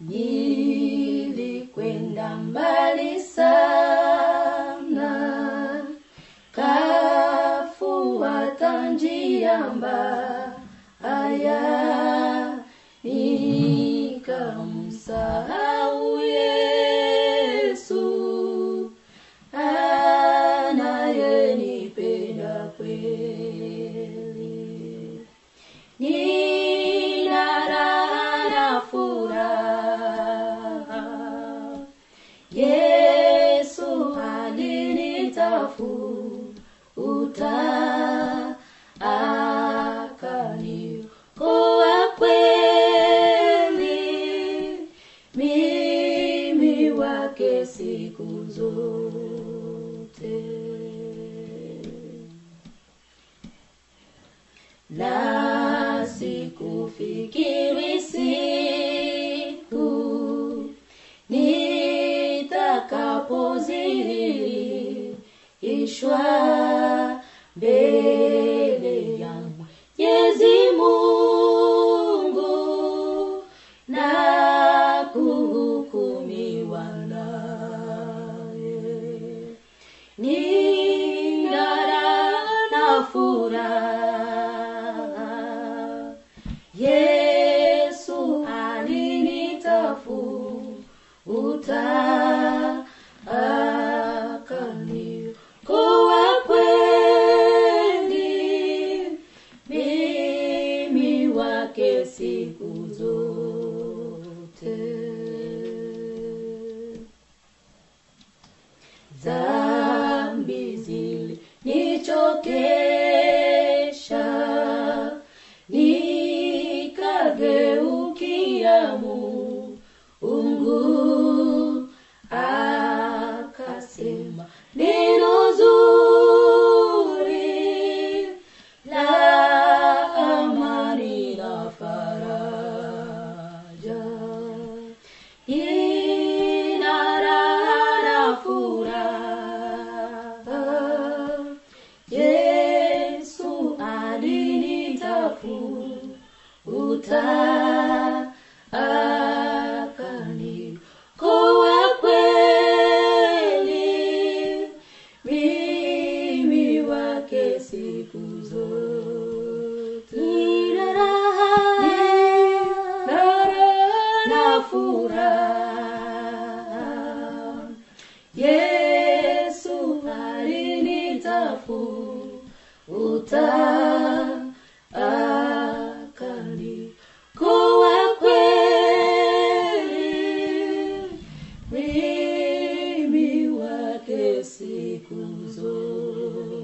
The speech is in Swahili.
nilikwenda mbali sana. Kafuata njia mbaya nikamsahau Yesu. Anayenipenda kweli. Nina raha na furaha alinitafuta kuwa kweli. Mimi wake siku zote. Na sikufikiri siku nitakapozihirishwa mbele ya Mwenyezi Mungu na kuhukumiwa naye. Ni ngara na furaha. Yesu alinitafuta wake siku zote. Dhambi zilinichokesha raha na furaha Yesu alinitafuta akaniokoa mimi wake siku zote